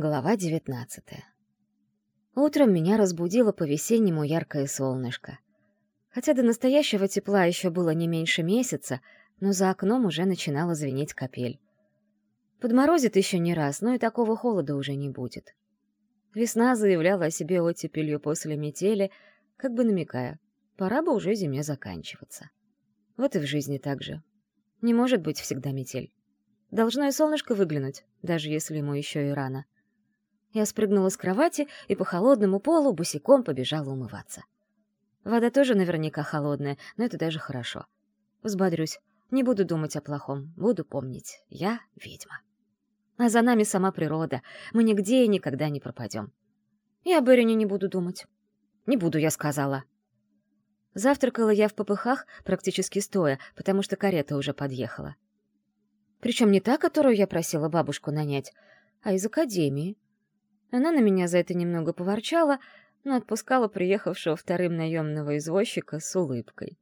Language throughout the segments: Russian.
Глава девятнадцатая. Утром меня разбудило по-весеннему яркое солнышко. Хотя до настоящего тепла еще было не меньше месяца, но за окном уже начинала звенеть капель. Подморозит еще не раз, но и такого холода уже не будет. Весна заявляла о себе оттепелью после метели, как бы намекая, пора бы уже зиме заканчиваться. Вот и в жизни так же. Не может быть всегда метель. Должно и солнышко выглянуть, даже если ему еще и рано — я спрыгнула с кровати и по холодному полу босиком побежала умываться. Вода тоже наверняка холодная, но это даже хорошо. Взбодрюсь, не буду думать о плохом, буду помнить. Я ведьма. А за нами сама природа. Мы нигде и никогда не пропадем. И о Берине не буду думать. Не буду, я сказала. Завтракала я в попыхах, практически стоя, потому что карета уже подъехала. Причем не та, которую я просила бабушку нанять, а из академии. Она на меня за это немного поворчала, но отпускала приехавшего вторым наемного извозчика с улыбкой.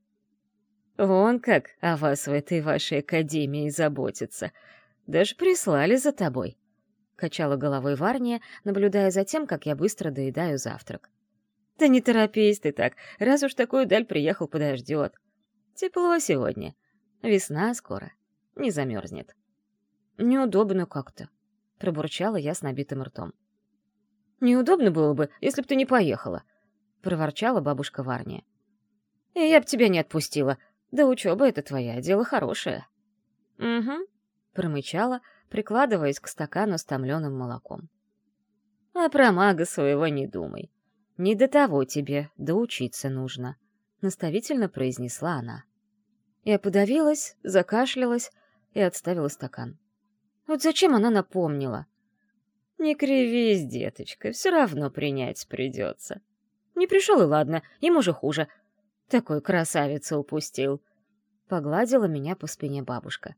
«Вон как о вас в этой вашей академии заботятся. Даже прислали за тобой», — качала головой Варния, наблюдая за тем, как я быстро доедаю завтрак. «Да не торопись ты так, раз уж такую даль приехал, подождет. Тепло сегодня. Весна скоро. Не замерзнет». «Неудобно как-то», — пробурчала я с набитым ртом. Неудобно было бы, если б ты не поехала», — проворчала бабушка Варния. «И я б тебя не отпустила. Да учеба это твоя, дело хорошее». «Угу», — промычала, прикладываясь к стакану с томленым молоком. «А про мага своего не думай. Не до того тебе, да учиться нужно», — наставительно произнесла она. Я подавилась, закашлялась и отставила стакан. Вот зачем она напомнила? «Не кривись, деточка, все равно принять придется». «Не пришел и ладно, ему же хуже. Такой красавицу упустил». Погладила меня по спине бабушка.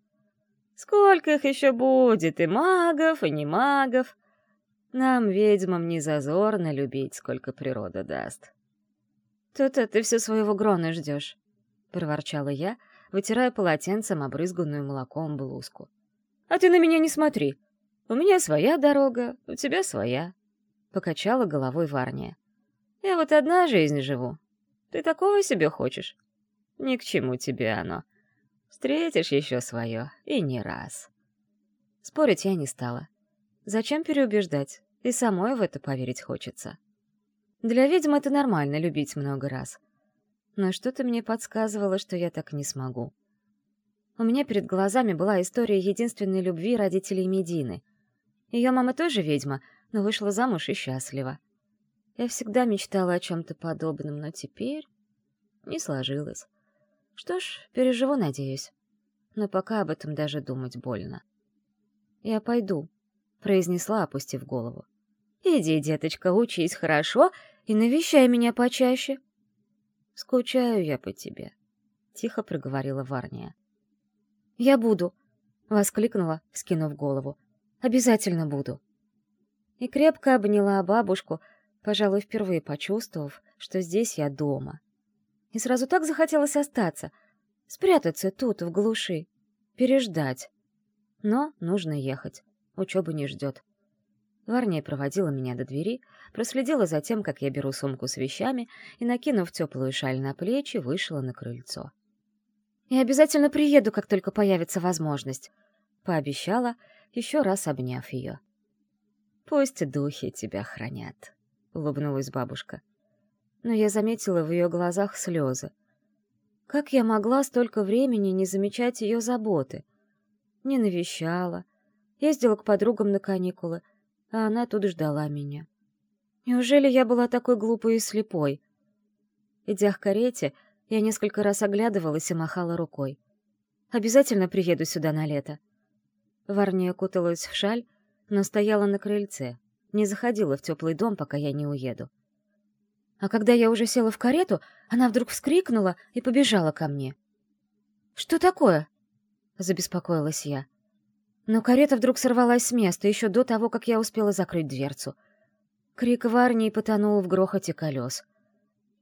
«Сколько их еще будет, и магов, и не магов. Нам, ведьмам, не зазорно любить, сколько природа даст». «То-то ты все своего грона ждешь», — проворчала я, вытирая полотенцем обрызганную молоком блузку. «А ты на меня не смотри. У меня своя дорога, у тебя своя. Покачала головой Варния. Я вот одна жизнь живу. Ты такого себе хочешь? Ни к чему тебе оно. Встретишь еще свое, и не раз. Спорить я не стала. Зачем переубеждать? И самой в это поверить хочется. Для ведьм это нормально — любить много раз. Но что-то мне подсказывало, что я так не смогу. У меня перед глазами была история единственной любви родителей Медины — ее мама тоже ведьма, но вышла замуж и счастлива. Я всегда мечтала о чем-то подобном, но теперь не сложилось. Что ж, переживу, надеюсь. Но пока об этом даже думать больно. «Я пойду», — произнесла, опустив голову. «Иди, деточка, учись хорошо и навещай меня почаще». «Скучаю я по тебе», — тихо проговорила Варния. «Я буду», — воскликнула, скинув голову. Обязательно буду. И крепко обняла бабушку, пожалуй, впервые почувствовав, что здесь я дома. И сразу так захотелось остаться, спрятаться тут, в глуши, переждать. Но нужно ехать, учеба не ждет. Варния проводила меня до двери, проследила за тем, как я беру сумку с вещами и, накинув теплую шаль на плечи, вышла на крыльцо. «Я обязательно приеду, как только появится возможность», — пообещала, — еще раз обняв ее. «Пусть духи тебя хранят», — улыбнулась бабушка. Но я заметила в ее глазах слезы. Как я могла столько времени не замечать ее заботы? Не навещала, ездила к подругам на каникулы, а она тут ждала меня. Неужели я была такой глупой и слепой? Идя к карете, я несколько раз оглядывалась и махала рукой. «Обязательно приеду сюда на лето», Варния куталась в шаль, но стояла на крыльце, не заходила в теплый дом, пока я не уеду. А когда я уже села в карету, она вдруг вскрикнула и побежала ко мне. «Что такое?» — забеспокоилась я. Но карета вдруг сорвалась с места еще до того, как я успела закрыть дверцу. Крик Варнии потонул в грохоте колес.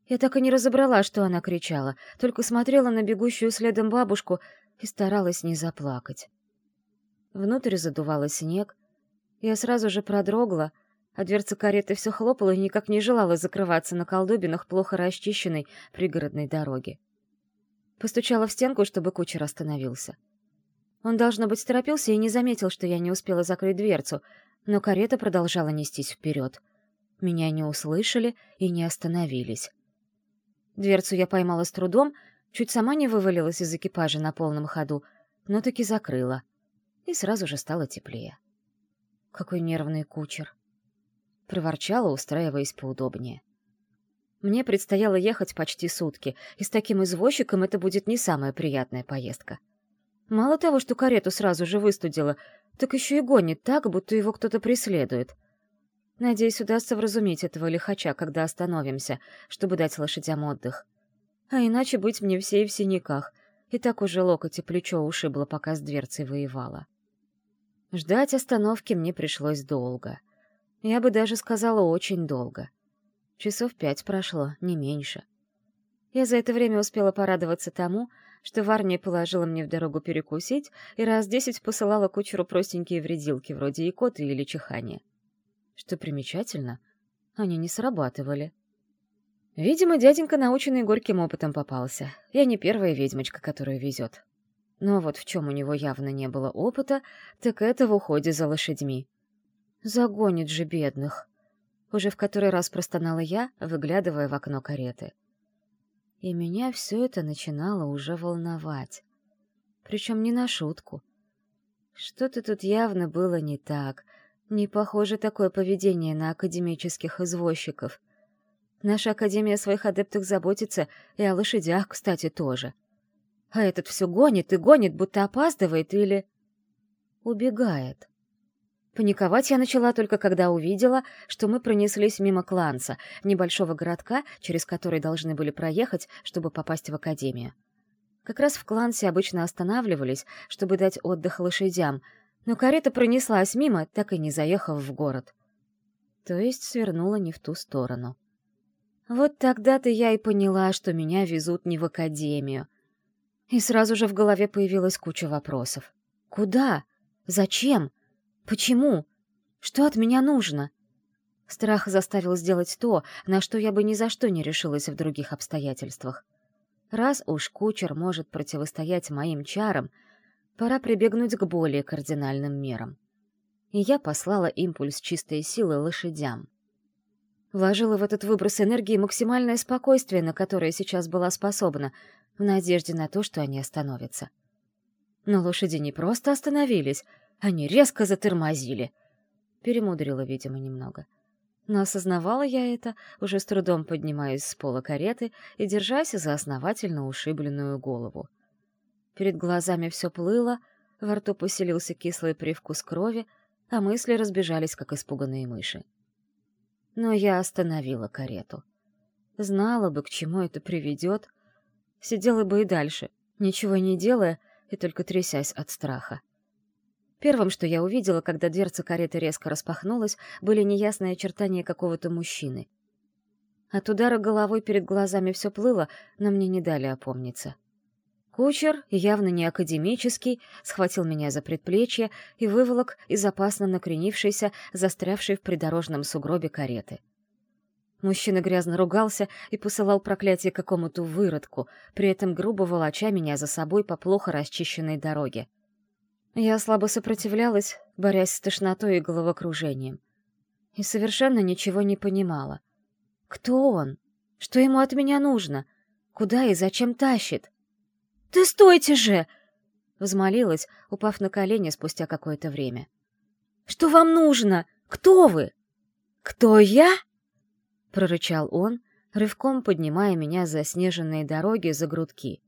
Я так и не разобрала, что она кричала, только смотрела на бегущую следом бабушку и старалась не заплакать. Внутрь задувало снег, Я сразу же продрогла, а дверца кареты все хлопала и никак не желала закрываться на колдобинах плохо расчищенной пригородной дороги. Постучала в стенку, чтобы кучер остановился. Он, должно быть, торопился и не заметил, что я не успела закрыть дверцу, но карета продолжала нестись вперед. Меня не услышали и не остановились. Дверцу я поймала с трудом, чуть сама не вывалилась из экипажа на полном ходу, но таки закрыла. И сразу же стало теплее. Какой нервный кучер. Проворчала, устраиваясь поудобнее. Мне предстояло ехать почти сутки, и с таким извозчиком это будет не самая приятная поездка. Мало того, что карету сразу же выстудила, так еще и гонит так, будто его кто-то преследует. Надеюсь, удастся вразумить этого лихача, когда остановимся, чтобы дать лошадям отдых. А иначе быть мне всей в синяках, и так уже локоть и плечо ушибло, пока с дверцей воевала. Ждать остановки мне пришлось долго. Я бы даже сказала, очень долго. Часов пять прошло, не меньше. Я за это время успела порадоваться тому, что Варния положила мне в дорогу перекусить и раз десять посылала кучеру простенькие вредилки, вроде икоты или чихания. Что примечательно, они не срабатывали. Видимо, дяденька, наученный горьким опытом, попался. Я не первая ведьмочка, которая везет. Но вот в чем у него явно не было опыта, так это в уходе за лошадьми. Загонит же бедных. Уже в который раз простонала я, выглядывая в окно кареты. И меня все это начинало уже волновать. Причем не на шутку. Что-то тут явно было не так. Не похоже такое поведение на академических извозчиков. Наша академия о своих адептах заботится, и о лошадях, кстати, тоже. А этот все гонит и гонит, будто опаздывает или... убегает. Паниковать я начала только когда увидела, что мы пронеслись мимо Кланца, небольшого городка, через который должны были проехать, чтобы попасть в академию. Как раз в Клансе обычно останавливались, чтобы дать отдых лошадям, но карета пронеслась мимо, так и не заехав в город. То есть свернула не в ту сторону. Вот тогда-то я и поняла, что меня везут не в академию. И сразу же в голове появилась куча вопросов. Куда? Зачем? Почему? Что от меня нужно? Страх заставил сделать то, на что я бы ни за что не решилась в других обстоятельствах. Раз уж кучер может противостоять моим чарам, пора прибегнуть к более кардинальным мерам. И я послала импульс чистой силы лошадям. Вложила в этот выброс энергии максимальное спокойствие, на которое сейчас была способна, в надежде на то, что они остановятся. Но лошади не просто остановились — они резко затормозили. Перемудрила, видимо, немного. Но осознавала я это, уже с трудом поднимаясь с пола кареты и держась за основательно ушибленную голову. Перед глазами все плыло, во рту поселился кислый привкус крови, а мысли разбежались, как испуганные мыши. Но я остановила карету. Знала бы, к чему это приведет, сидела бы и дальше, ничего не делая и только трясясь от страха. Первым, что я увидела, когда дверца кареты резко распахнулась, были неясные очертания какого-то мужчины. От удара головой перед глазами все плыло, но мне не дали опомниться. Кучер, явно не академический, схватил меня за предплечье и выволок из опасно накренившейся, застрявшей в придорожном сугробе кареты. Мужчина грязно ругался и посылал проклятие какому-то выродку, при этом грубо волоча меня за собой по плохо расчищенной дороге. Я слабо сопротивлялась, борясь с тошнотой и головокружением. И совершенно ничего не понимала. Кто он? Что ему от меня нужно? Куда и зачем тащит? «Ты стойте же!» — взмолилась, упав на колени спустя какое-то время. «Что вам нужно? Кто вы?» «Кто я?» — прорычал он, рывком поднимая меня за снеженные дороги за грудки.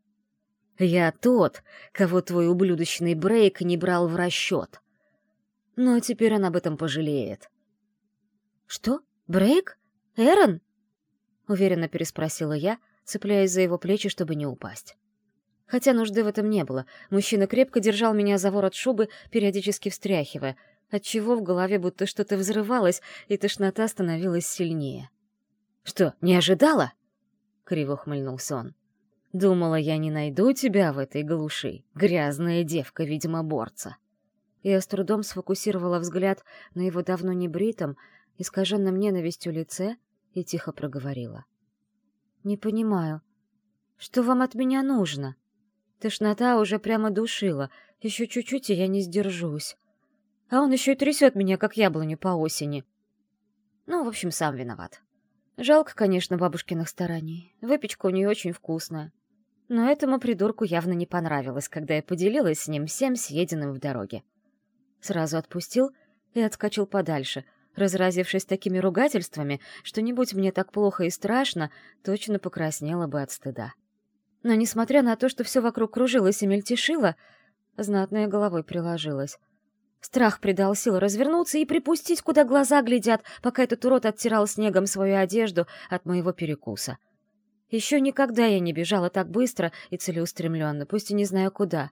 Я тот, кого твой ублюдочный Брейк не брал в расчет. Но теперь он об этом пожалеет. «Что? Брейк? Эрон?» — уверенно переспросила я, цепляясь за его плечи, чтобы не упасть. Хотя нужды в этом не было. Мужчина крепко держал меня за ворот шубы, периодически встряхивая, отчего в голове будто что-то взрывалось, и тошнота становилась сильнее. «Что, не ожидала?» — криво хмыльнулся он. Думала, я не найду тебя в этой глуши, грязная девка-ведьмоборца. Я с трудом сфокусировала взгляд на его давно небритом, искаженном ненавистью лице и тихо проговорила. «Не понимаю, что вам от меня нужно? Тошнота уже прямо душила, еще чуть-чуть, и я не сдержусь. А он еще и трясет меня, как яблоню по осени. Ну, в общем, сам виноват. Жалко, конечно, бабушкиных стараний. Выпечка у нее очень вкусная. Но этому придурку явно не понравилось, когда я поделилась с ним всем съеденным в дороге. Сразу отпустил и отскочил подальше, разразившись такими ругательствами, что не будь мне так плохо и страшно, точно покраснела бы от стыда. Но несмотря на то, что все вокруг кружилось и мельтешило, знатная головой приложилась. Страх придал сил развернуться и припустить, куда глаза глядят, пока этот урод оттирал снегом свою одежду от моего перекуса. Еще никогда я не бежала так быстро и целеустремленно, пусть и не знаю куда.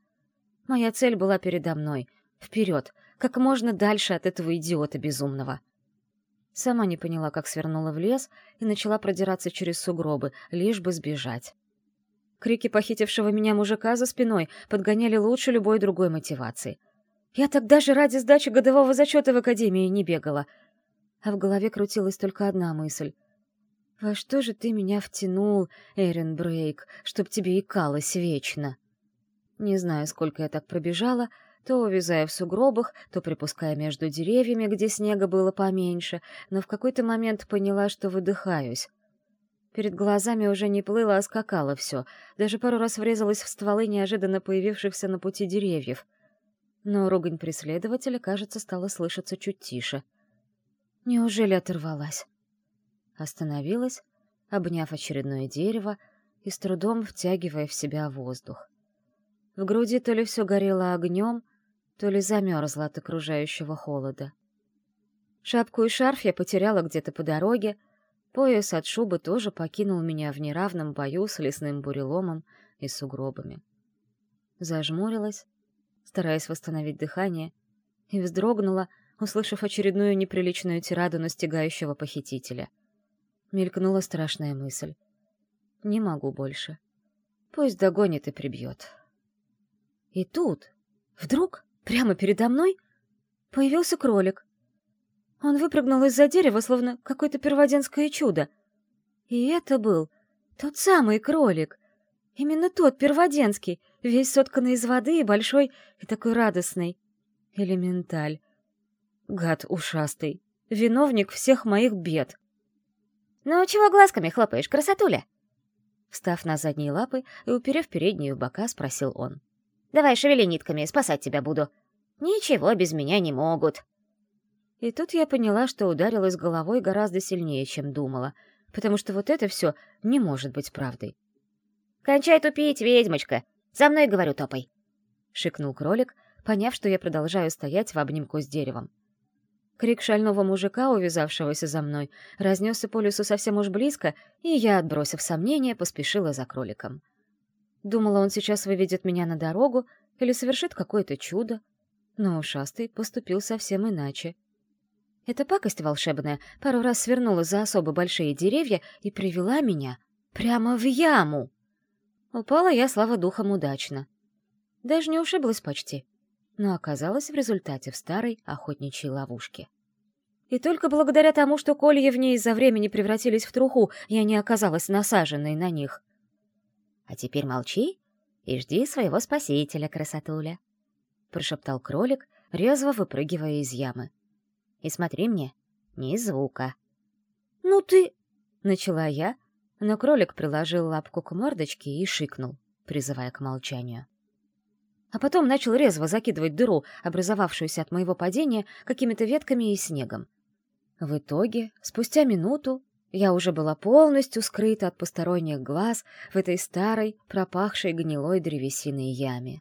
Моя цель была передо мной. Вперед, как можно дальше от этого идиота безумного. Сама не поняла, как свернула в лес и начала продираться через сугробы, лишь бы сбежать. Крики похитившего меня мужика за спиной подгоняли лучше любой другой мотивации. Я тогда же ради сдачи годового зачета в академии не бегала. А в голове крутилась только одна мысль. «Во что же ты меня втянул, Эрин Брейк, чтоб тебе икалось вечно?» Не знаю, сколько я так пробежала, то увязая в сугробах, то припуская между деревьями, где снега было поменьше, но в какой-то момент поняла, что выдыхаюсь. Перед глазами уже не плыло, а скакало все, даже пару раз врезалась в стволы неожиданно появившихся на пути деревьев но ругань преследователя, кажется, стала слышаться чуть тише. Неужели оторвалась? Остановилась, обняв очередное дерево и с трудом втягивая в себя воздух. В груди то ли все горело огнем, то ли замерзло от окружающего холода. Шапку и шарф я потеряла где-то по дороге, пояс от шубы тоже покинул меня в неравном бою с лесным буреломом и сугробами. Зажмурилась, стараясь восстановить дыхание, и вздрогнула, услышав очередную неприличную тираду настигающего похитителя. Мелькнула страшная мысль. «Не могу больше. Пусть догонит и прибьет». И тут, вдруг, прямо передо мной, появился кролик. Он выпрыгнул из-за дерева, словно какое-то перводенское чудо. И это был тот самый кролик — Именно тот, перводенский, весь сотканный из воды и большой, и такой радостный. Элементаль. Гад ушастый. Виновник всех моих бед. «Ну, чего глазками хлопаешь, красотуля?» Встав на задние лапы и уперев передние в бока, спросил он. «Давай шевели нитками, спасать тебя буду. Ничего без меня не могут». И тут я поняла, что ударилась головой гораздо сильнее, чем думала, потому что вот это все не может быть правдой. «Кончай тупить, ведьмочка! За мной, говорю, топай!» — шикнул кролик, поняв, что я продолжаю стоять в обнимку с деревом. Крик шального мужика, увязавшегося за мной, разнесся по лесу совсем уж близко, и я, отбросив сомнения, поспешила за кроликом. Думала, он сейчас выведет меня на дорогу или совершит какое-то чудо, но ушастый поступил совсем иначе. Эта пакость волшебная пару раз свернула за особо большие деревья и привела меня прямо в яму. Упала я, слава духом, удачно. Даже не ушиблась почти, но оказалась в результате в старой охотничьей ловушке. И только благодаря тому, что колья в ней из-за времени превратились в труху, я не оказалась насаженной на них. «А теперь молчи и жди своего спасителя, красотуля», — прошептал кролик, резво выпрыгивая из ямы. «И смотри мне, ни звука». «Ну ты...» — начала я, но кролик приложил лапку к мордочке и шикнул, призывая к молчанию. А потом начал резво закидывать дыру, образовавшуюся от моего падения, какими-то ветками и снегом. В итоге, спустя минуту, я уже была полностью скрыта от посторонних глаз в этой старой, пропахшей гнилой древесиной яме.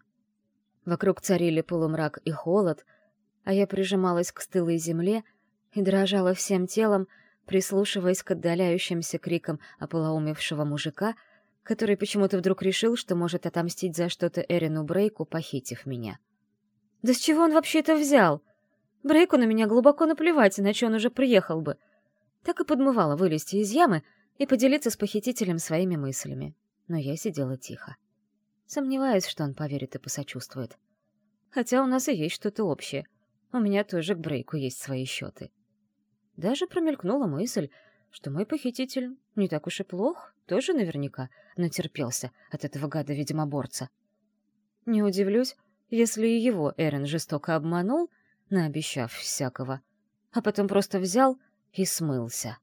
Вокруг царили полумрак и холод, а я прижималась к стылой земле и дрожала всем телом, прислушиваясь к отдаляющимся крикам ополоумевшего мужика, который почему-то вдруг решил, что может отомстить за что-то Эрину Брейку, похитив меня. Да с чего он вообще это взял? Брейку на меня глубоко наплевать, иначе он уже приехал бы. Так и подмывала вылезти из ямы и поделиться с похитителем своими мыслями. Но я сидела тихо. Сомневаюсь, что он поверит и посочувствует. Хотя у нас и есть что-то общее. У меня тоже к Брейку есть свои счеты. Даже промелькнула мысль, что мой похититель не так уж и плох, тоже наверняка натерпелся от этого гада-ведьмоборца. Не удивлюсь, если и его Эрен жестоко обманул, наобещав всякого, а потом просто взял и смылся.